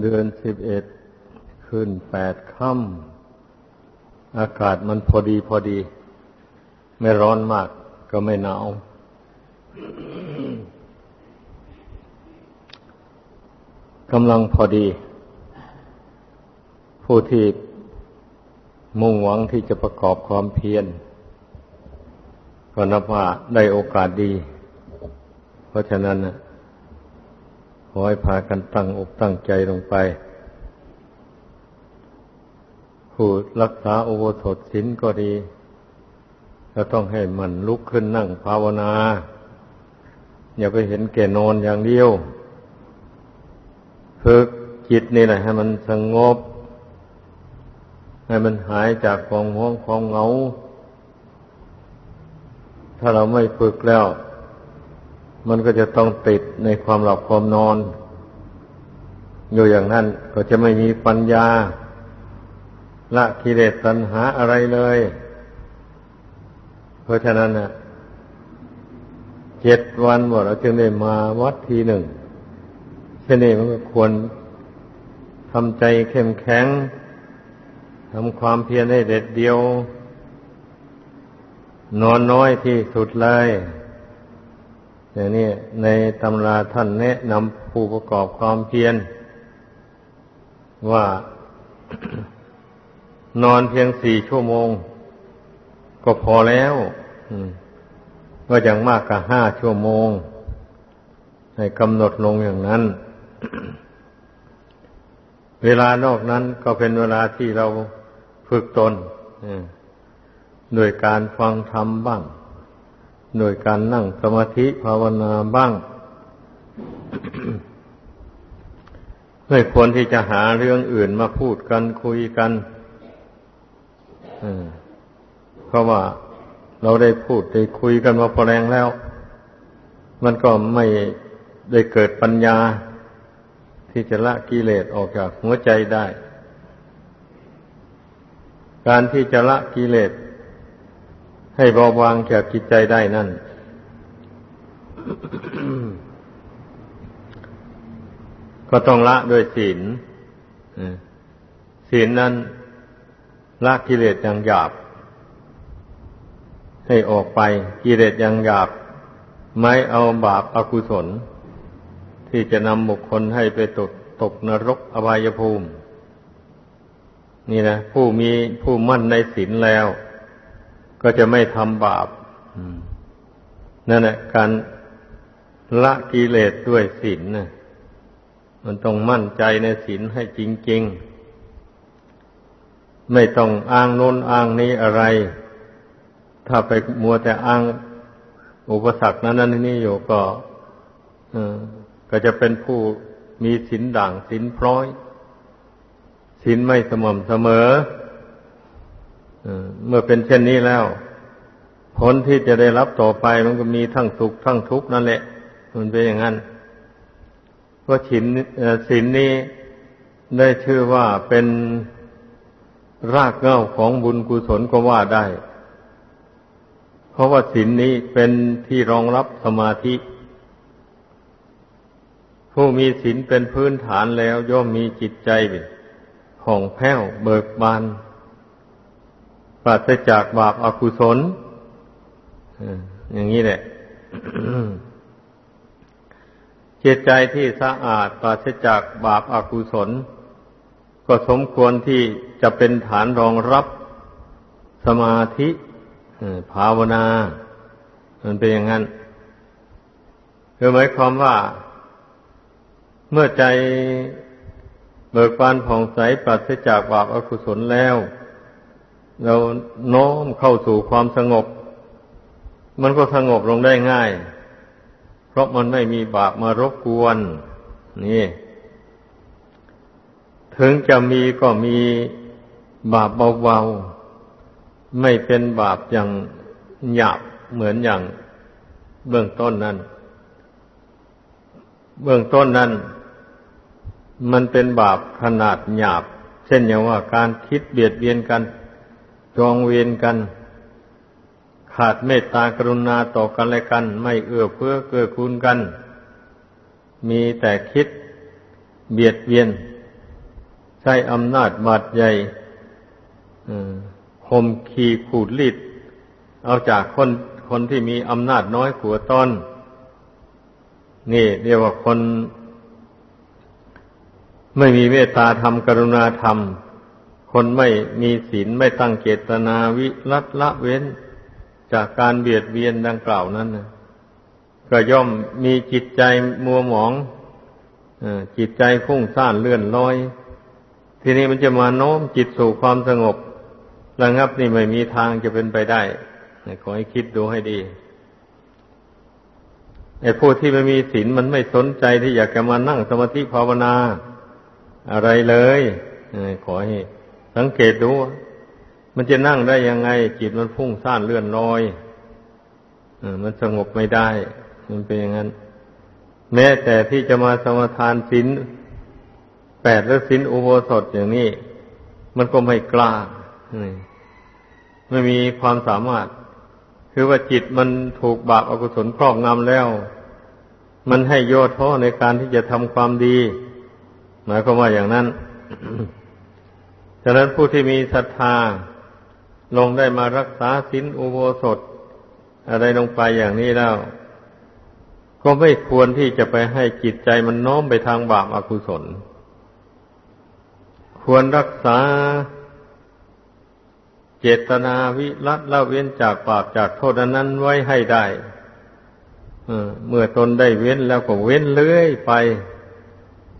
เดือนสิบเอ็ดขึ้นแปดค่ำอากาศมันพอดีพอดี ไม่ร้อนมากก็ไม่หนาวกำลังพอดี ผู้ที่มุ่งหวังที่จะประกอบความเพียรก็นับว่าได้โอกาสดี เพราะฉะนั้นข อให้พากันตั้งอกตั้งใจลงไป ผู้รักษาโอโวสถศีลก็ดี ก็ต้องให้มันลุกขึ้นนั่งภาวนา อย่าไปเห็นแก่นอนอย่างเดียวฝึกจิตนี่แหละให้มันสงบให้มันหายจากความห่วงความเหงา ถ้าเราไม่ฝึกแล้ว มันก็จะต้องติดในความหลับความนอน อยู่อย่างนั้นก็จะไม่มีปัญญา ละกิเลสตัณหาอะไรเลย เพราะฉะนั้นนะเจ็ดวันว่าเราจึงได้มาวัดทีหนึ่งเช่นนี้มันก็ควรทำใจเข้มแข็งทำความเพียรให้เด็ดเดียว นอนน้อยที่สุดเลย อย่างนี้ในตำราท่านแนะนำผู้ประกอบความเพียรว่านอนเพียงสี่ชั่วโมง ก็พอแล้วก็อย่างมากก็ห้าชั่วโมง ให้กำหนดลงอย่างนั้น เวลานอกนั้นก็เป็นเวลาที่เราฝึกตนโดยการฟังธรรมบ้าง โดยการนั่งสมาธิภาวนาบ้าง ไม่ควรที่จะหาเรื่องอื่นมาพูดกันคุยกันเพราะว่าเราได้พูดได้คุยกันมาพอแรงแล้ว มันก็ไม่ได้เกิดปัญญา ที่จะละกิเลสออกจากหัวใจได้ การที่จะละกิเลส ให้เบาบางจากจิตใจได้นั่น ก็ต้องละด้วยศีลศีลนั้นละกิเลสอย่างหยาบ ให้ออกไปกิเลสอย่างหยาบ ไม่เอาบาปอากุศล ที่จะนำบุคคลให้ไปตกตกนรกอบายภูมิ นี่นะผู้มีผู้มั่นในศีลแล้ว ก็จะไม่ทำบาปนั่นแหละการละกิเลสด้วยศีลนะมันต้องมั่นใจในศีลให้จริง ๆ ไม่ต้องอ้างโน้นอ้างนี้อะไร ถ้าไปมัวแต่อ้างอุปสรรคนั้นนั่นนี่อยู่ก็ก็จะเป็นผู้มีศีลด่างศีลพร้อยศีลไม่สม่ำเสมอ เมื่อเป็นเช่นนี้แล้ว ผลที่จะได้รับต่อไปมันก็มีทั้งสุขทั้งทุกข์นั่นแหละ มันเป็นอย่างนั้นเพราะศีลศีลนี้ได้ชื่อว่าเป็นรากเหง้าของบุญกุศลก็ว่าได้ เพราะว่าศีลนี้เป็นที่รองรับสมาธิ ผู้มีศีลเป็นพื้นฐานแล้วย่อมมีจิตใจผ่องแผ้วเบิกบาน ปราศจากบาปอากุศลอย่างนี้แหละจิตใจที่สะอาดปราศจากบาปอากุศล ก็สมควรที่จะเป็นฐานรองรับสมาธิภาวนา มันเป็นอย่างนั้นคือหมายความว่า เมื่อใจเบิกบานผ่องใสปราศจากบาปอกุศลแล้ว เราโน้มเข้าสู่ความสงบ มันก็สงบลงได้ง่าย เพราะมันไม่มีบาปมารบกวน นี่ ถึงจะมีก็มีบาปเบาๆ ไม่เป็นบาปอย่างหยาบเหมือนอย่างเบื้องต้นนั้น เบื้องต้นนั้น มันเป็นบาปขนาดหยาบ เช่นอย่างว่าการคิดเบียดเบียนกัน จองเวียนกัน ขาดเมตตากรุณาต่อกันและกัน ไม่เอื้อเฟื้อเกื้อกูลกัน มีแต่คิดเบียดเบียน ใช้อำนาจบาดใหญ่ห่มขีขูดลิดเอาจากคนคนที่มีอำนาจน้อยขัวต้นนี่เรียกว่าคน ไม่มีเมตตาธรรมกรุณาธรรม คนไม่มีศีลไม่ตั้งเจตนาวิรัตละเว้น จากการเบียดเบียนดังกล่าวนั้นก็ย่อมมีจิตใจมัวหมองจิตใจฟุ้งซ่านเลื่อนลอย ทีนี้มันจะมาโน้มจิตสู่ความสงบระงับนี่ไม่มีทางจะเป็นไปได้ขอให้คิดดูให้ดีไอ้ผู้ที่ไม่มีศีลมันไม่สนใจที่อยากจะมานั่งสมาธิภาวนา อะไรเลยขอให้ สังเกตดูมันจะนั่งได้ยังไง จิตมันพุ่งซ่านเลื่อนลอยมันสงบไม่ได้ มันเป็นอย่างนั้น แม้แต่ที่จะมาสมาทานศีลแปดและศีลอุโบสถอย่างนี้ มันก็ไม่กล้าไม่มีความสามารถ คือว่าจิตมันถูกบาปอกุศลครอบงำแล้ว มันให้โยท้อในการที่จะทำความดี หมายความว่าอย่างนั้น ฉะนั้นผู้ที่มีศรัทธาลงได้มารักษาศีลอุโบสถ อะไรลงไปอย่างนี้แล้ว ก็ไม่ควรที่จะไปให้จิตใจมันน้อมไปทางบาปอากุศล ควรรักษาเจตนาวิรัตละเว้นจากบาปจากโทษนั้นไว้ให้ได้เมื่อตนได้เว้นแล้วก็เว้นเลื่อยไป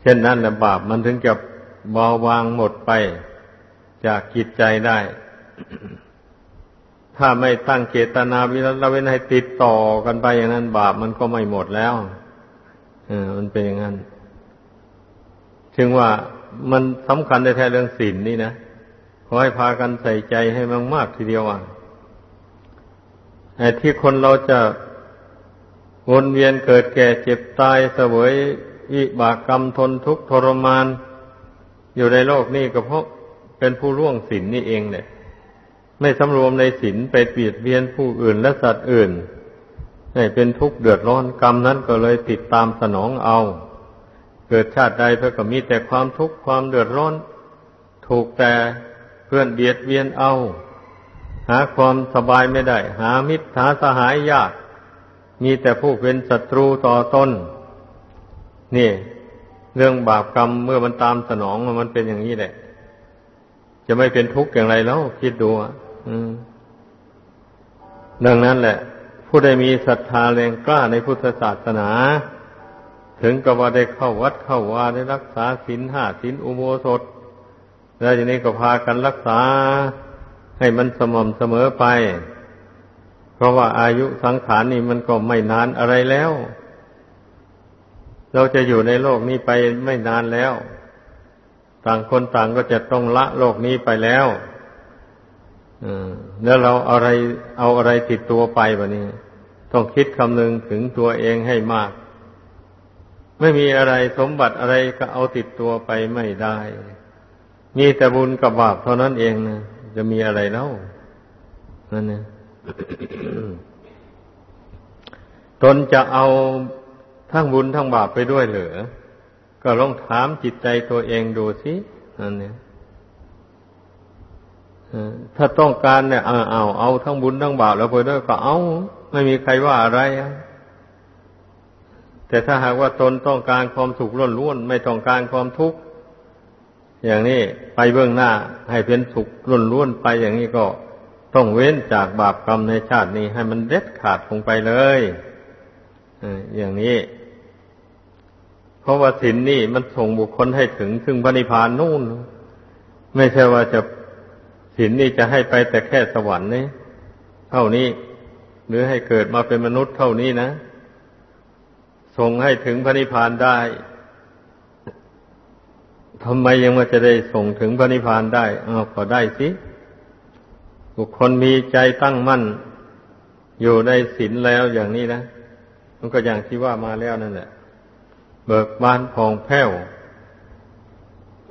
เช่นนั้นแหละบาปมันถึงจะเบาบางหมดไป จากจิตใจได้ ถ้าไม่ตั้งเจตนาวิรัตละเว้นให้ติดต่อกันไปอย่างนั้น บาปมันก็ไม่หมดแล้วอมันเป็นอย่างนั้น ถึงว่ามันสำคัญในแท้เรื่องศีลนนี่นะขอให้พากันใส่ใจให้มากๆทีเดียวอะไอ้ที่คนเราจะวนเวียนเกิดแก่เจ็บตายเสวยอิบากกรรมทนทุกข์ทรมาน อยู่ในโลกนี้ก็เพราะ เป็นผู้ล่วงศีลนนี่เองเนี่ย ไม่สำรวมในศีลไปเปียดเบียนผู้อื่นและสัตว์อื่นให้เป็นทุกข์เดือดร้อนกรรมนั้นก็เลยติดตามสนองเอา เกิดชาติใดเพื่อก็มีแต่ความทุกข์ความเดือดร้อน ถูกแต่เพื่อนเบียดเบียนเอา หาความสบายไม่ได้ หามิตรหาสหายยาก มีแต่ผู้เป็นศัตรูต่อตนนี่ เรื่องบาปกรรมเมื่อมันตามสนองมันเป็นอย่างนี้แหละ จะไม่เป็นทุกข์อย่างไรแล้วคิดดูอะดังนั้นแหละ ผู้ใดมีศรัทธาแรงกล้าในพุทธศาสนา ถึงกับว่าได้เข้าวัดเข้าวาได้รักษาศีลห้าศีลอุโบสถ แล้วทีนี้ก็พากันรักษาให้มันสม่ำเสมอไป เพราะว่าอายุสังขารนี่มันก็ไม่นานอะไรแล้ว เราจะอยู่ในโลกนี้ไปไม่นานแล้ว ต่างคนต่างก็จะต้องละโลกนี้ไปแล้วแล้วเราอะไรเอาอะไรติดตัวไปแบบนี้ ต้องคิดคำนึงถึงตัวเองให้มาก ไม่มีอะไรสมบัติอะไรก็เอาติดตัวไปไม่ได้ มีแต่บุญกับบาปเท่านั้นเองนะจะมีอะไรเล่านั่นนี่ยตนจะเอาทั้งบุญทั้งบาปไปด้วยเหรือ ก็ลองถามจิตใจตัวเองดูสินั่นนี่ยถ้าต้องการเนี่ยเอาเอาเอาทั้งบุญทั้งบาปแล้วไปด้วยก็เอาไม่มีใครว่าอะไรแต่ถ้าหากว่าตนต้องการความสุขล้วนๆไม่ต้องการความทุกข์อย่างนี้ไปเบื้องหน้าให้เป็นสุขรุ่นรุ่นไปอย่างนี้ก็ต้องเว้นจากบาปกรรมในชาตินี้ให้มันเด็ดขาดลงไปเลยอย่างนี้ เพราะว่าศีลนี่มันส่งบุคคลให้ถึงถึงพระนิพพานนู่น ไม่ใช่ว่าจะศีลนี่จะให้ไปแต่แค่สวรรค์นี่เท่านี้ หรือให้เกิดมาเป็นมนุษย์เท่านี้นะส่งให้ถึงพระนิพพานได้ทำไมยังมาจะได้ส่งถึงพระนิพพานได้เอาก็ได้สิ บุคคลมีใจตั้งมั่น อยู่ในศีลแล้วอย่างนี้นะ มันก็อย่างที่ว่ามาแล้วนั่นแหละ เบิกบานผ่องแผ้ว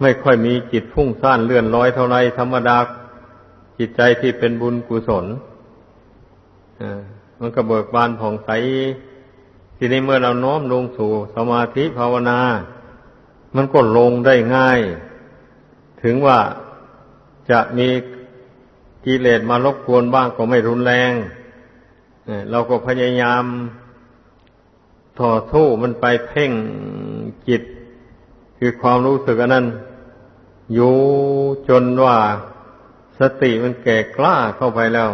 ไม่ค่อยมีจิตพุ่งซ่านเลื่อนลอยเท่าไรธรรมดาจิตใจที่เป็นบุญกุศลมันก็เบิกบานผ่องใส ทีนี้เมื่อเราน้อมลงสู่สมาธิภาวนา มันก็ลงได้ง่าย ถึงว่าจะมีกิเลสมารบกวนบ้างก็ไม่รุนแรง เราก็พยายาม ต่อสู้มันไปเพ่งจิต คือความรู้สึกอันนั้นอยู่จนว่าสติมันแก่กล้าเข้าไปแล้ว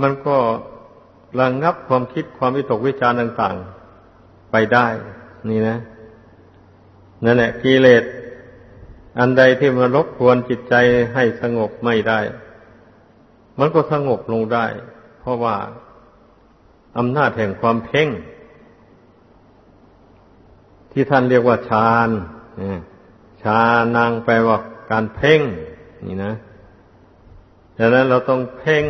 มันก็ระงงับความคิดความวิตกวิจารต่างๆ ไปได้ นี่นะ นั่นแหละกิเลสอันใดที่มันรบกวนจิตใจให้สงบไม่ได้ มันก็สงบลงได้ เพราะว่าอำนาจแห่งความเพ่ง ที่ท่านเรียกว่าฌานฌานางแปลว่าการเพ่ง นี่นะดังนั้นเราต้องเพ่ง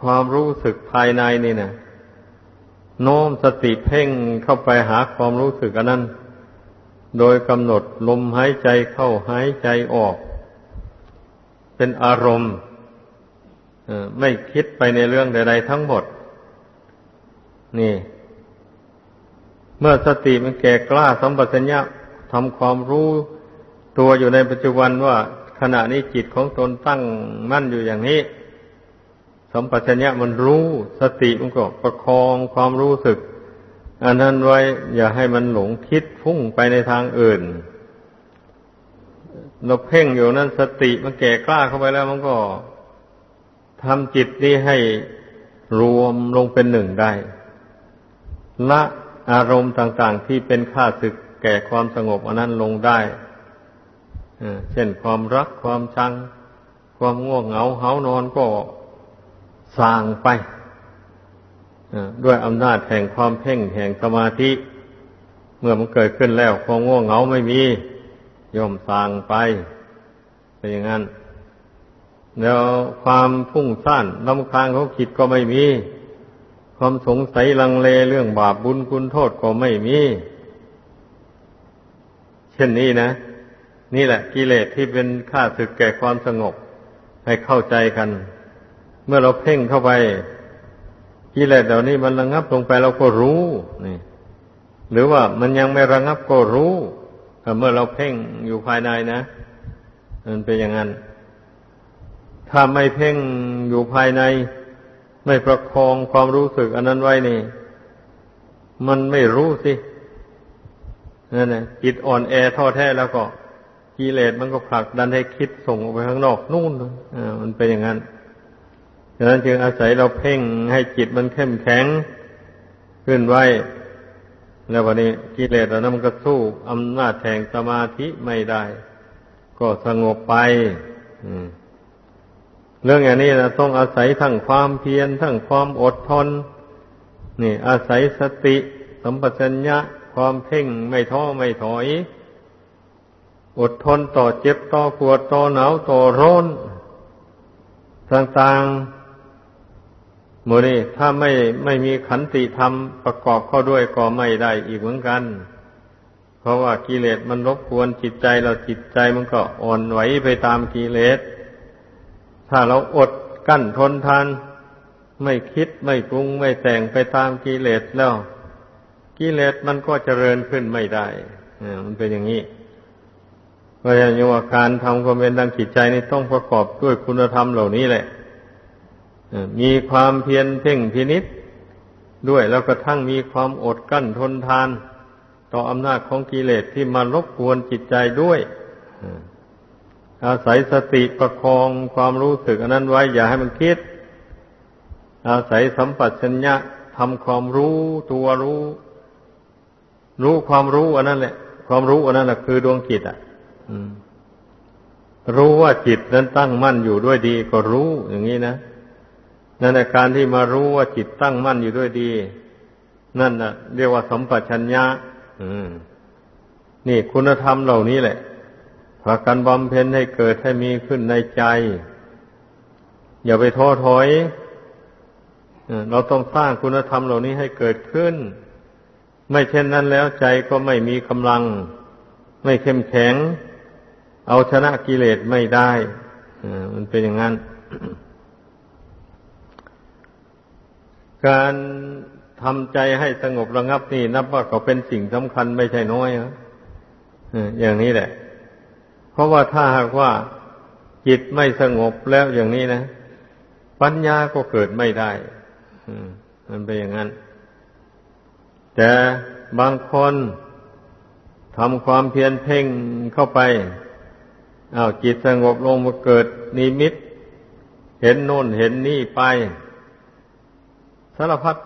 ความรู้สึกภายในนี่นะโน้มสติเพ่งเข้าไปหาความรู้สึกอันนั้น โดยกำหนดลมหายใจเข้าหายใจออก เป็นอารมณ์ไม่คิดไปในเรื่องใด ๆ ทั้งหมด นี่ เมื่อสติมันแก่กล้าสัมปชัญญะทำความรู้ตัวอยู่ในปัจจุบันว่าขณะนี้จิตของตนตั้งมั่นอยู่อย่างนี้ สัมปชัญญะมันรู้สติมันก็ประคองความรู้สึก อันนั้นไว้อย่าให้มันหลงคิดพุ่งไปในทางอื่นเราเพ่งอยู่นั้นสติมันแก่กล้าเข้าไปแล้วมันก็ทำจิตนี้ให้รวมลงเป็นหนึ่งได้ ละ อารมณ์ต่างๆ ที่เป็นข้าศึกแก่ความสงบอันนั้นลงได้เช่นความรักความชัง ความง่วงเหงาเหานอนก็สางไปด้วยอำนาจแห่งความเพ่งแห่งสมาธิ เมื่อมันเกิดขึ้นแล้วความง่วงเหงาไม่มี ย่อมสางไปเป็นอย่างนั้น แล้วความพุ่งสั้นลำคาญเขาคิดก็ไม่มี ความสงสัยลังเลเรื่องบาปบุญคุณโทษก็ไม่มี เช่นนี้นะ นี่แหละกิเลสที่เป็นค่าศึกแก่ความสงบ ให้เข้าใจกัน เมื่อเราเพ่งเข้าไปกิเลสเหล่านี้มันระงับลงไปเราก็รู้นี่ หรือว่ามันยังไม่ระงับก็รู้เมื่อเราเพ่งอยู่ภายในนะมันเป็นอย่างนั้น ถ้าไม่เพ่งอยู่ภายใน ไม่ประคองความรู้สึกอันนั้นไว้นี่ มันไม่รู้สินั่นแหละจิตอ่อนแอท้อแท้แล้วก็กิเลสมันก็ผลักดันให้คิดส่งออกไปข้างนอกนู่นอ่ามันเป็นอย่างนั้นฉะนั้นจึงอาศัยเราเพ่งให้จิตมันเข้มแข็งขึ้นไว้ แล้ววันนี้กิเลสเรานั้นมันก็สู้อำนาจแห่งสมาธิไม่ได้ ก็สงบไป เรื่องอย่างนี้นะต้องอาศัยทั้งความเพียรทั้งความอดทน นี่ อาศัยสติ สัมปชัญญะ ความเพ่งไม่ท้อไม่ถอย อดทนต่อเจ็บต่อปวดต่อหนาวต่อร้อนต่างๆโมนี่ถ้าไม่ไม่มีขันติธรรมประกอบเข้าด้วยก็ไม่ได้อีกเหมือนกัน เพราะว่ากิเลสมันรบกวนจิตใจเราจิตใจมันก็อ่อนไหวไปตามกิเลส ถ้าเราอดกั้นทนทาน ไม่คิดไม่ปรุงไม่แต่งไปตามกิเลสแล้ว กิเลสมันก็เจริญขึ้นไม่ได้มันเป็นอย่างนี้เพราะฉะนั้นว่าการทำความเป็นดังจิตใจนี่ต้องประกอบด้วยคุณธรรมเหล่านี้แหละมีความเพียรเพ่งพินิษด้วยแล้วก็ทั้งมีความอดกั้นทนทาน ต่ออำนาจของกิเลสที่มารบกวนจิตใจด้วย อาศัยสติประคองความรู้สึกอันนั้นไว้ อย่าให้มันคิด อาศัยสัมปัชัญญะทำความรู้ตัวรู้ รู้ความรู้อันนั้นแหละ ความรู้อันนั้นแหละคือดวงจิตอะรู้ว่าจิตนั้นตั้งมั่นอยู่ด้วยดี ก็รู้อย่างนี้นะนั่นแหละการที่มารู้ว่าจิตตั้งมั่นอยู่ด้วยดี นั่นนะเรียกว่าสัมปชัญญะนี่คุณธรรมเหล่านี้แหละ พากันบำเพ็ญให้เกิดให้มีขึ้นในใจ อย่าไปท้อถอยเราต้องสร้างคุณธรรมเหล่านี้ให้เกิดขึ้น ไม่เช่นนั้นแล้วใจก็ไม่มีกำลัง ไม่เข้มแข็ง เอาชนะกิเลสไม่ได้มันเป็นอย่างนั้น การทำใจให้สงบระงับนี่นับว่าก็เป็นสิ่งสำคัญไม่ใช่น้อยนะอย่างนี้แหละ เพราะว่าถ้าหากว่าจิตไม่สงบแล้วอย่างนี้นะ ปัญญาก็เกิดไม่ได้มันเป็นอย่างนั้น แต่บางคนทำความเพียรเพ่งเข้าไปอา้าวจิตสงบลงมาเกิดนิมิต เห็นโน่นเห็นนี่ไปสารพัด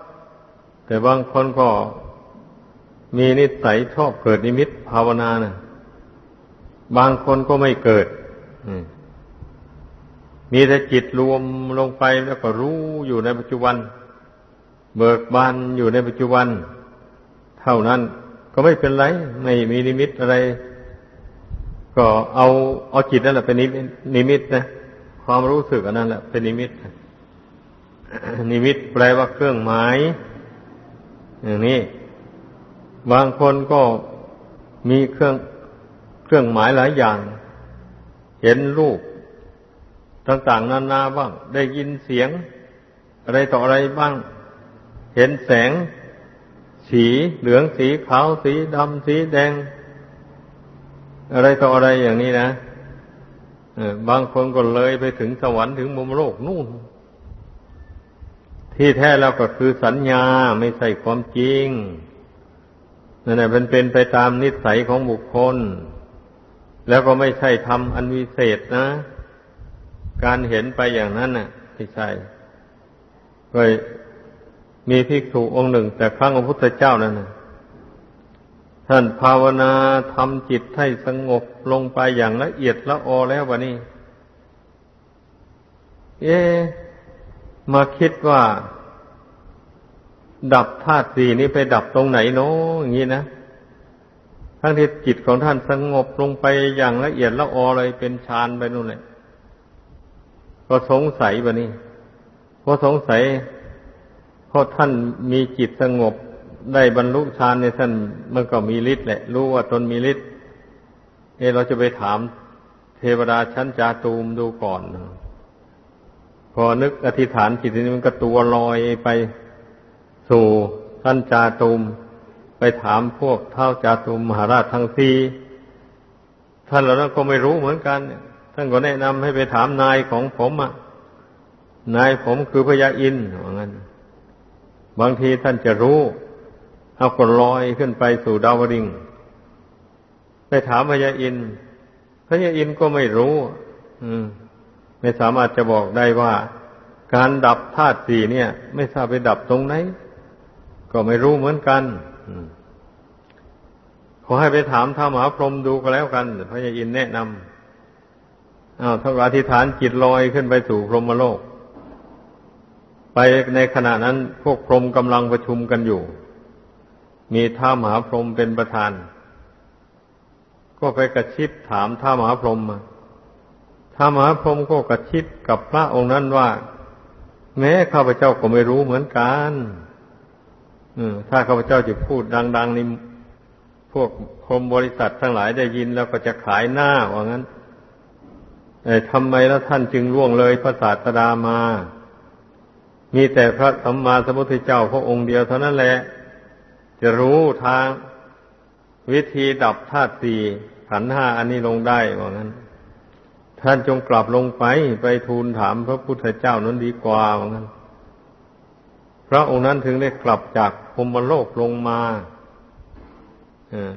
แต่บางคนก็มีนิสัยชอบเกิดนิมิตภาวนานะ บางคนก็ไม่เกิดมีแต่จิตรวมลงไปแล้วก็รู้อยู่ในปัจจุบัน เบิกบานอยู่ในปัจจุบัน เท่านั้นก็ไม่เป็นไร ไม่มีนิมิตอะไร ก็เอาเอาจิตนั่นแหละเป็นนิมิตนะความรู้สึกอันนั้นแหละเป็นนิมิตนิมิตแปลว่าเครื่องหมาย อย่างนี้ บางคนก็มีเครื่อง เครื่องหมายหลายอย่าง เห็นรูป ต่างๆนานาบ้าง ได้ยินเสียง อะไรต่ออะไรบ้าง เห็นแสง สีเหลืองสีขาวสีดำสีแดง อะไรต่ออะไรอย่างนี้นะบางคนก็เลยไปถึงสวรรค์ถึงมุมโลกนู่น ที่แท้แล้วก็คือสัญญาไม่ใช่ความจริงนั่นแหละเป็นเป็นไปตามนิสัยของบุคคล แล้วก็ไม่ใช่ทำอันวิเศษนะ การเห็นไปอย่างนั้นน่ะไม่ใช่ก็มีภิกษุองค์หนึ่ง แต่ครั้งพระพุทธเจ้านั่นนะท่านภาวนาทำจิตให้สงบลงไปอย่างละเอียดละออแล้ววะนี่เอ๊มาคิดว่า ดับธาตุสี่นี้ไปดับตรงไหนเนาะอย่างนี้นะ ทั้งที่จิตของท่านสงบลงไปอย่างละเอียดละออเลยเป็นฌานไปนู่นเลยก็สงสัยบะนี่เพราะสงสัยเพราะท่านมีจิตสงบได้บรรลุฌานในท่านมันก็มีฤทธิ์แหละ รู้ว่าตนมีฤทธิ์เอเราจะไปถามเทวดาชั้นจาตูมดูก่อน พอนึกอธิษฐานจิตนี้มันก็ตัวลอยไปสู่ท่านจาตูม ไปถามพวกเท่าจาตูมหาราชทั้งสี่ท่านเหล่านั้นก็ไม่รู้เหมือนกันท่านก็แนะนำให้ไปถามนายของผมอะนายผมคือพญาอินว่างั้น บางทีท่านจะรู้ เอาก็ลอยขึ้นไปสู่ดาวดิงไปถามพญาอินพญาอินก็ไม่รู้ อืม ไม่สามารถจะบอกได้ว่า การดับธาตุสี่เนี่ย ไม่ทราบไปดับตรงไหน ก็ไม่รู้เหมือนกัน ขอให้ไปถามท้ามหาพรหมดูก็แล้วกันพญาอินแนะนำอ้าวถ้าอธิษฐานจิตลอยขึ้นไปสู่พรหมโลก ไปในขณะนั้นพวกพรหมกำลังประชุมกันอยู่ มีท้ามหาพรหมเป็นประธาน ก็ไปกระชิบถามท้ามหาพรหมมาท้ามหาพรหมก็กระชิบกับพระองค์นั้นว่า แม้ข้าพเจ้าก็ไม่รู้เหมือนกัน ถ้าข้าพเจ้าจะพูดดัง ๆ นี่พวกพรหมบริษัททั้งหลายได้ยินแล้วก็จะขายหน้าว่างั้นทำไมแล้วท่านจึงล่วงเลยพระศาสดามา มีแต่พระสัมมาสัมพุทธเจ้าพระองค์เดียวเท่านั้นแหละ จะรู้ทางวิธีดับธาตุสี่ขันห้าอันนี้ลงได้ว่างั้น ท่านจงกลับลงไปไปทูลถามพระพุทธเจ้านั้นดีกว่าว่างั้น พระองค์นั้นถึงได้กลับจากพรมโลกลงมา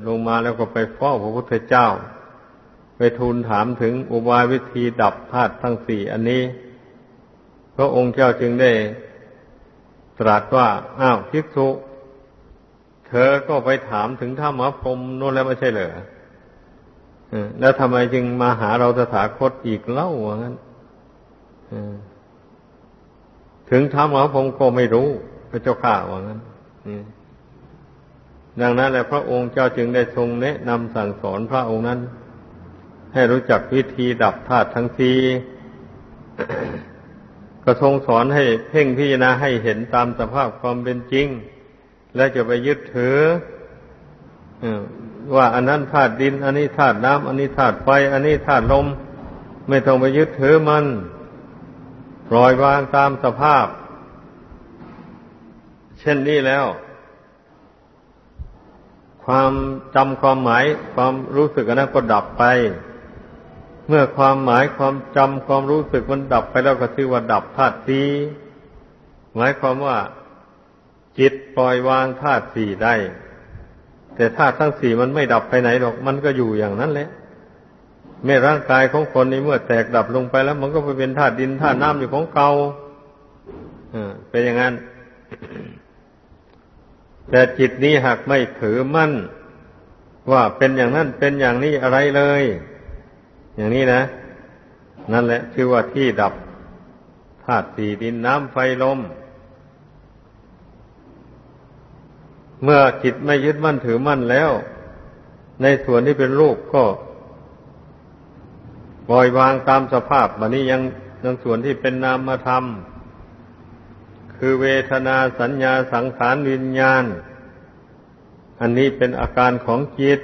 ลงมาแล้วก็ไปเฝ้าพระพุทธเจ้า ไปทูลถามถึงอุบายวิธีดับธาตุทั้งสี่อันนี้ พระองค์เจ้าจึงได้ตรัสว่า อ้าวภิกษุ เธอก็ไปถามถึงท่ามหาพรมโน่นแล้วไม่ใช่เหรอแล้วทำไมจึงมาหาเราสถาคตอีกเล่าว่างั้น ถึงท้ามหาพรมก็ไม่รู้ พระเจ้าข่าว่างั้นดังนั้นแหละพระองค์เจ้าจึงได้ทรงแนะนำสั่งสอนพระองค์นั้น ให้รู้จักวิธีดับธาตุทั้งสี่ก็ทรงสอนให้เพ่งพิจารณาให้เห็นตามสภาพความเป็นจริง และจะไปยึดถือว่าอันนั้นธาตุดิน อันนี้ธาตุน้ำอันนี้ธาตุไฟ อันนี้ธาตุลม ไม่ต้องไปยึดถือมัน ปล่อยวางตามสภาพ เช่นนี้แล้ว ความจำความหมายความรู้สึกอันนั้นก็ดับไป เมื่อความหมายความจำความรู้สึกมันดับไปแล้วก็ชื่อว่าดับธาตุสีหมายความว่า จิตปล่อยวางธาตุสี่ได้ แต่ธาตุทั้งสี่มันไม่ดับไปไหนหรอก มันก็อยู่อย่างนั้นแหละ แม่ร่างกายของคนนี้เมื่อแตกดับลงไปแล้ว มันก็ไปเป็นธาตุดินธาตุน้ำอยู่ของเก่าเป็นอย่างนั้น แต่จิตนี้หากไม่ถือมั่น ว่าเป็นอย่างนั้นเป็นอย่างนี้อะไรเลย อย่างนี้นะ นั่นแหละชื่อว่าที่ดับธาตุสี่ดินน้ำไฟลมเมื่อจิตไม่ยึดมั่นถือมั่นแล้ว ในส่วนที่เป็นรูปก็ ปล่อยวางตามสภาพบันนี้ยังยังส่วนที่เป็นนามธรรมคือเวทนาสัญญาสังขารวิญญาณ อันนี้เป็นอาการของจิต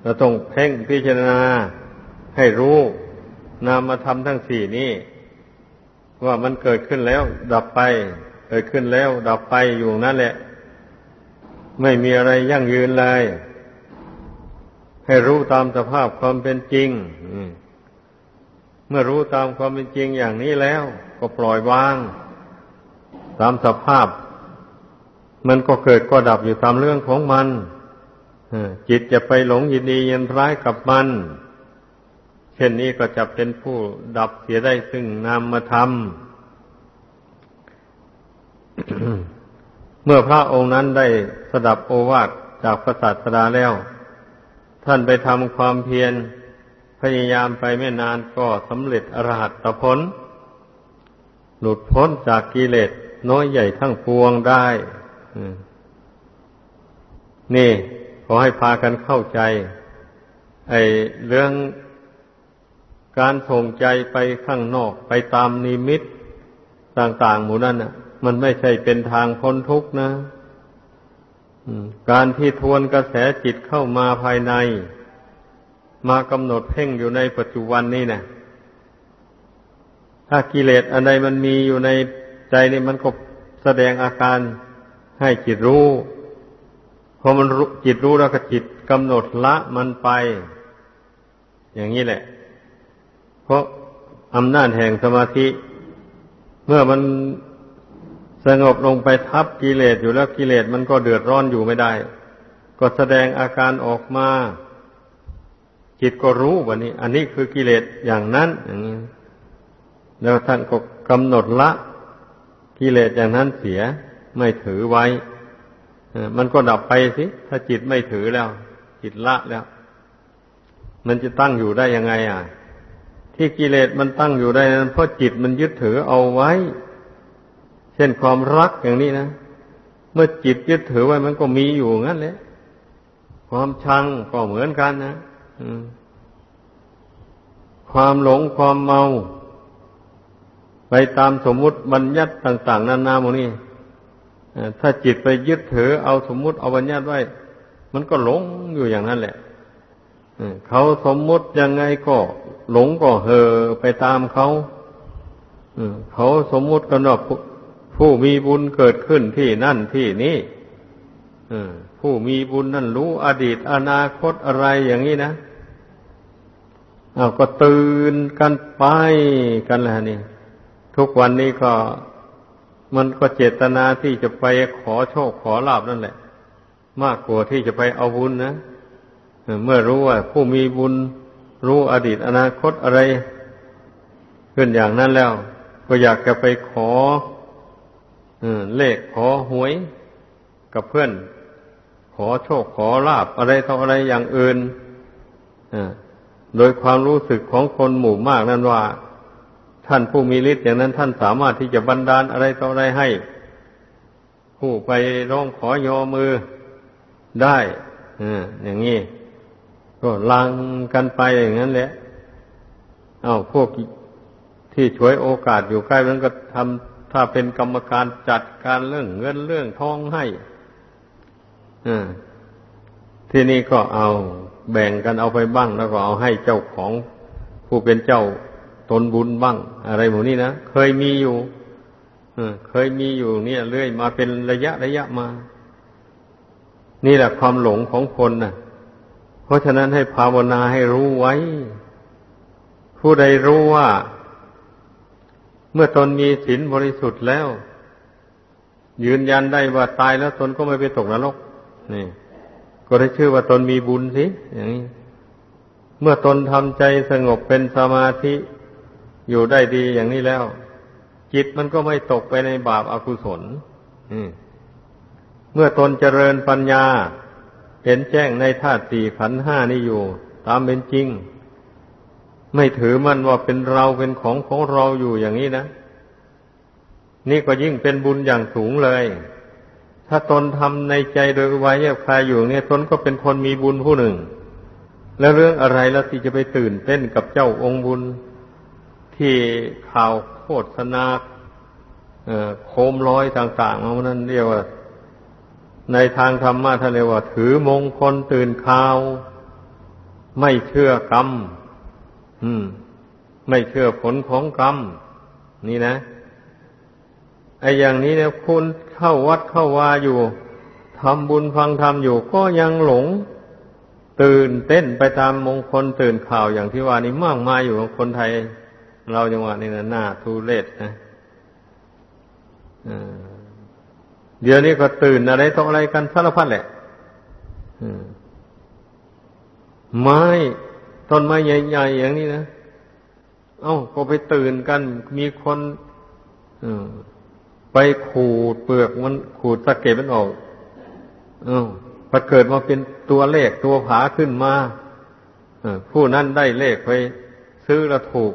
เราต้องเพ่งพิจารณาให้รู้นามธรรมทั้งสี่นี้ ว่ามันเกิดขึ้นแล้ว ดับไป เกิดขึ้นแล้ว ดับไปอยู่นั่นแหละ ไม่มีอะไรยั่งยืนเลย ให้รู้ตามสภาพความเป็นจริงเมื่อรู้ตามความเป็นจริงอย่างนี้แล้ว ก็ปล่อยวาง ตามสภาพ มันก็เกิดก็ดับอยู่ตามเรื่องของมันจิตจะไปหลงยินดียินร้ายกับมัน เช่นนี้ก็จะเป็นผู้ดับเสียได้ซึ่งนามธรรม เมื่อพระองค์นั้นได้สดับโอวาทจากพระศาสดาแล้ว ท่านไปทำความเพียรพยายามไปไม่นานก็สำเร็จอรหัตผล หลุดพ้นจากกิเลสน้อยใหญ่ทั้งปวงได้นี่ ขอให้พากันเข้าใจ ไอ้เรื่องการส่งใจไปข้างนอกไปตามนิมิตต่างๆ หมู่นั้นน่ะ มันไม่ใช่เป็นทางพ้นทุกข์นะ การที่ทวนกระแสจิตเข้ามาภายใน มากำหนดเพ่งอยู่ในปัจจุบันนี้นะถ้ากิเลสอันใดมันมีอยู่ในใจนี่มันก็แสดงอาการให้จิตรู้พอมันจิตรู้แล้วก็จิตกำหนดละมันไป อย่างนี้แหละ เพราะอำนาจแห่งสมาธิ เมื่อมัน สงบลงไปทับกิเลสอยู่แล้วกิเลสมันก็เดือดร้อนอยู่ไม่ได้ ก็แสดงอาการออกมา จิตก็รู้วันนี้ อันนี้คือกิเลสอย่างนั้นอย่างนี้แล้วท่านก็กำหนดละกิเลสอย่างนั้นเสียไม่ถือไว้มันก็ดับไปสิ ถ้าจิตไม่ถือแล้ว จิตละแล้ว มันจะตั้งอยู่ได้ยังไง อะ ที่กิเลสมันตั้งอยู่ได้นั้นเพราะจิตมันยึดถือเอาไว้ เช่นความรักอย่างนี้นะเมื่อจิตยึดถือไว้มันก็มีอยู่งั้นแหละความชังก็เหมือนกันนะความหลงความเมา ไปตามสมมุติบัญญัติต่าง ๆนานาโมนี่ถ้าจิตไปยึดถือเอาสมมุติเอาบัญญัติไว้ มันก็หลงอยู่อย่างนั้นแหละเขาสมมุติยังไงก็หลงก็เห่อไปตามเขาเขาสมมุติกันว่า ผู้มีบุญเกิดขึ้นที่นั่นที่นี่ผู้มีบุญนั่นรู้อดีตอนาคตอะไรอย่างนี้นะเอาก็ตื่นกันไปกันแล้วนี่ทุกวันนี้ก็มันก็เจตนาที่จะไปขอโชคขอลาบนั่นแหละ มากกว่าที่จะไปเอาบุญนะเมื่อรู้ว่าผู้มีบุญรู้อดีตอนาคตอะไร ขึ้นอย่างนั้นแล้ว ก็อยากจะไปขอ เลขขอหวยกับเพื่อน ขอโชคขอลาบอะไรต่ออะไรอย่างอื่นโดยความรู้สึกของคนหมู่มากนั้นว่า ท่านผู้มีฤทธิ์อย่างนั้นท่านสามารถที่จะบันดาลอะไรต่ออะไรให้ ผู้ไปร้องขอยอมือได้อย่างนี้ก็ลังกันไปอย่างนั้นแหละเอาพวกที่ช่วยโอกาสอยู่ใกล้มันก็ทำ ถ้าเป็นกรรมการจัดการเรื่องเงินเรื่องทองให้ที่นี่ก็เอาแบ่งกันเอาไปบ้าง แล้วก็เอาให้เจ้าของผู้เป็นเจ้าตนบุญบ้าง อะไรหมดนี้นะเคยมีอยู่เคยมีอยู่เนี่ยเรื่อยมาเป็นระยะระยะมา นี่แหละความหลงของคนนะเพราะฉะนั้นให้ภาวนาให้รู้ไว้ ผู้ใดรู้ว่า เมื่อตนมีศีลบริสุทธิ์แล้ว ยืนยันได้ว่าตายแล้วตนก็ไม่ไปตกนรกนี่ ก็ได้ชื่อว่าตนมีบุญสิอย่างนี้เมื่อตนทำใจสงบเป็นสมาธิอยู่ได้ดีอย่างนี้แล้ว จิตมันก็ไม่ตกไปในบาปอากุศลเมื่อตนเจริญปัญญา เห็นแจ้งในธาตุสี่ขันห้านี่อยู่ ตามเป็นจริง ไม่ถือมันว่าเป็นเราเป็นของของเราอยู่อย่างนี้นะ นี่ก็ยิ่งเป็นบุญอย่างสูงเลย ถ้าตนทำในใจโดยวัยคายอยู่เนี่ยตนก็เป็นคนมีบุญผู้หนึ่ง แล้วเรื่องอะไรแล้วที่จะไปตื่นเต้นกับเจ้าองค์บุญ ที่ข่าวโฆษณาโคมลอยต่างๆมันนั้นเรียกว่า ในทางธรรมะท่านเรียกว่า ถือมงคลตื่นข่าว ไม่เชื่อกรรม อืม ไม่เชื่อผลของกรรม นี่นะไอ้อย่างนี้เนี่ยคุณเข้าวัดเข้าวาอยู่ทำบุญฟังธรรมอยู่ก็ยังหลง ตื่นเต้นไปตามมงคลตื่นข่าวอย่างที่ว่านี้มากมายอยู่ของคนไทย เราจังหวะนี้นะหน้าทุเรศนะเดี๋ยวนี้ก็ตื่นอะไรต่ออะไรกันสารพัดแหละไม้ ต้นไม้ใหญ่ๆอย่างนี้นะ เอ้าก็ไปตื่นกัน มีคนไปขูดเปลือกมันขูดสะเก็ดมันออกเอ้าพอเกิดมาเป็นตัวเลขตัวผาขึ้นมาผู้นั้นได้เลขไป ซื้อล้วถูก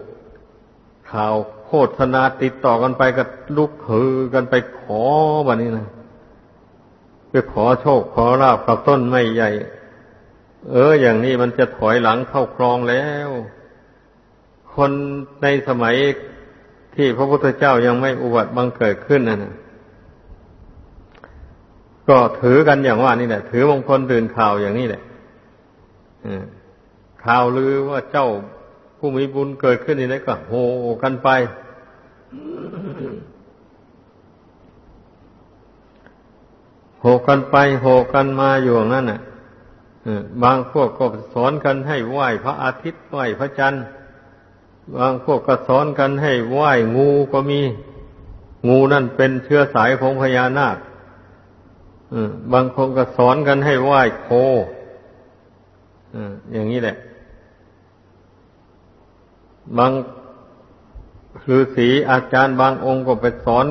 ข่าวโฆษณาติดต่อกันไปกับลุกฮือกันไปขอแบบนี้นะไปขอโชคขอลาบกับต้นไม้ใหญ่ เออ อย่างนี้มันจะถอยหลังเข้าครองแล้ว คนในสมัยที่พระพุทธเจ้ายังไม่อุบัติบังเกิดขึ้นนะนะก็ถือกันอย่างว่านี่แหละ ถือมงคลตื่นข่าวอย่างนี้แหละข่าวลือว่าเจ้าผู้มีบุญเกิดขึ้นนี่นะก็โหกันไป โหกันไป โหกันมาอยู่อย่างนั้นน่ะ บางพวกก็สอนกันให้ไหว้พระอาทิตย์ไหว้พระจันทร์บางพวกก็สอนกันให้ไหว้งูก็มี งูนั่นเป็นเชื้อสายของพญานาคบางคนก็สอนกันให้ไหว้โคอย่างนี้แหละ บางฤาษีอาจารย์บางองค์ก็ไปสอน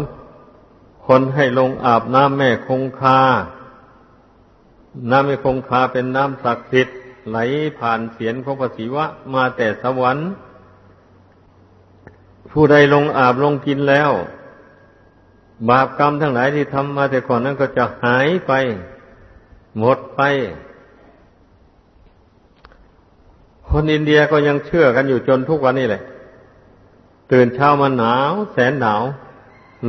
คนให้ลงอาบน้ำแม่คงคา น้ำแม่คงคาเป็นน้ำศักดิ์สิทธิ์ไหลผ่านเสียนของพระศิวะ มาแต่สวรรค์ ผู้ใดลงอาบลงกินแล้ว บาปกรรมทั้งหลายที่ทำมาแต่ก่อนนั้นก็จะหายไป หมดไป คนอินเดียก็ยังเชื่อกันอยู่จนทุกวันนี้แหละ ตื่นเช้ามาหนาว แสนหนาว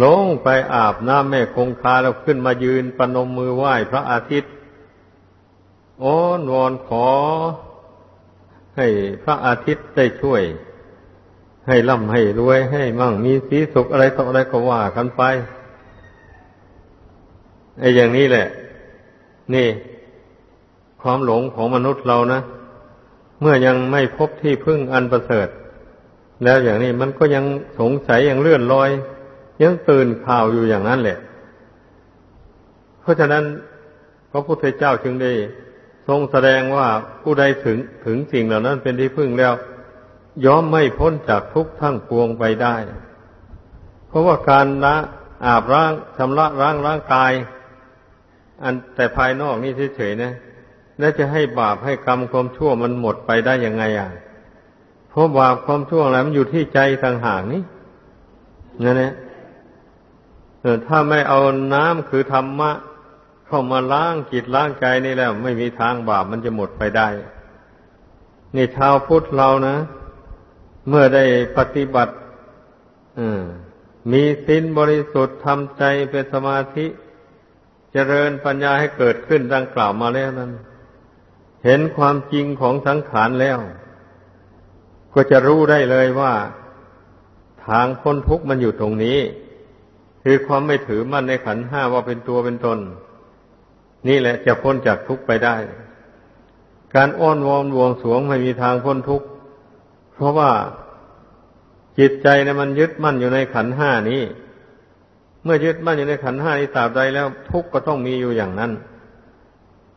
ลงไปอาบน้ำแม่คงคาแล้วขึ้นมายืนปนมมือไหว้พระอาทิตย์ อ้อนวอนขอ ให้พระอาทิตย์ได้ช่วย ให้ร่ำให้รวยให้มั่งมีสีสุขอะไรต่ออะไรก็ว่ากันไปไอ้อย่างนี้แหละ นี่ ความหลงของมนุษย์เรานะ เมื่อยังไม่พบที่พึ่งอันประเสริฐ แล้วอย่างนี้มันก็ยังสงสัยยังเลื่อนลอย ยังตื่นข่าวอยู่อย่างนั้นแหละ เพราะฉะนั้นพระพุทธเจ้าจึงได้ ทรงแสดงว่าผู้ใดถึงถึงสิ่งเหล่านั้นเป็นที่พึ่งแล้ว ย่อมไม่พ้นจากทุกข์ทั้งปวงไปได้ เพราะว่าการละอาบร่างชำระร่างร่างกาย อันแต่ภายนอกนี่เฉยๆนะแล้วจะให้บาปให้กรรมความชั่วมันหมดไปได้ยังไงอะเพราะบาปความชั่วอะไรมันอยู่ที่ใจต่างหากนี่นั่นแหละถ้าไม่เอาน้ำคือธรรมะ เข้ามาล้างจิตล้างใจนี่แล้ว ไม่มีทางบาปมันจะหมดไปได้ นี่ชาวพุทธเรานะ เมื่อได้ปฏิบัติมีสินบริสุทธิ์ทำใจเป็นสมาธิ เจริญปัญญาให้เกิดขึ้นดังกล่าวมาแล้วนั้น เห็นความจริงของสังขารแล้ว ก็จะรู้ได้เลยว่า ทางพ้นทุกข์มันอยู่ตรงนี้ คือความไม่ถือมั่นในขันห้าว่าเป็นตัวเป็นตน นี่แหละจะพ้นจากทุกข์ไปได้ การอ้อนวอนวงสวงไม่มีทางพ้นทุกข์เพราะว่าจิตใจเนี่ยมันยึดมั่นอยู่ในขันห้านี้ เมื่อยึดมั่นอยู่ในขันห้านี้ตราบใดแล้ว ทุกข์ก็ต้องมีอยู่อย่างนั้น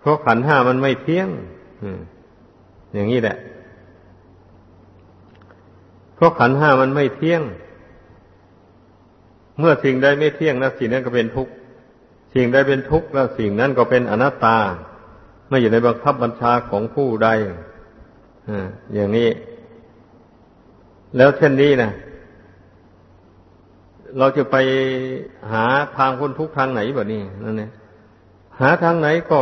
เพราะขันห้ามันไม่เที่ยงอย่างนี้แหละ เพราะขันห้ามันไม่เที่ยง เมื่อสิ่งใดไม่เที่ยงแล้วสิ่งนั้นก็เป็นทุกข์ สิ่งใดเป็นทุกข์แล้วสิ่งนั้นก็เป็นอนัตตา ไม่อยู่ในบังคับบัญชาของผู้ใดอย่างนี้ แล้วเช่นนี้นะเราจะไปหาทางพ้นทุกทางไหนแบบนี้นั่นเองหาทางไหนก็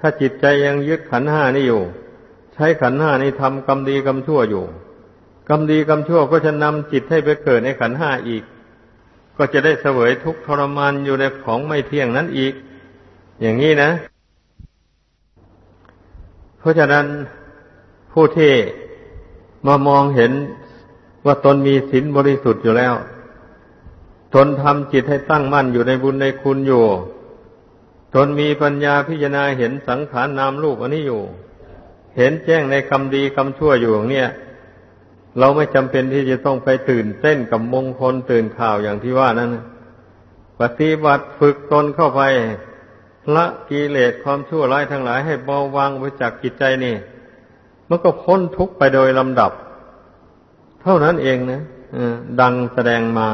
ถ้าจิตใจยังยึดขันห้านี่อยู่ ใช้ขันห้านี่ทำกรรมดีกรรมชั่วอยู่กรรมดีกรรมชั่วก็จะนำจิตให้ไปเกิดในขันห้าอีก ก็จะได้เสวยทุกทรมานอยู่ในของไม่เที่ยงนั้นอีก อย่างนี้นะ เพราะฉะนั้นผู้ที่มามองเห็นว่าตนมีศีลบริสุทธิ์อยู่แล้ว ตนทำจิตให้ตั้งมั่นอยู่ในบุญในคุณอยู่ ตนมีปัญญาพิจารณาเห็นสังขารนามรูปอันนี้อยู่ เห็นแจ้งในคำดีคำชั่วอยู่เนี้ย เราไม่จำเป็นที่จะต้องไปตื่นเต้นกับมงคลตื่นข่าวอย่างที่ว่านั้นปฏิบัติฝึกตนเข้าไปละกิเลสความชั่วร้ายทั้งหลายให้เบาบางไปจากจิตใจนี่มันก็พ้นทุกข์ไปโดยลำดับ เท่านั้นเองนะดังแสดงมา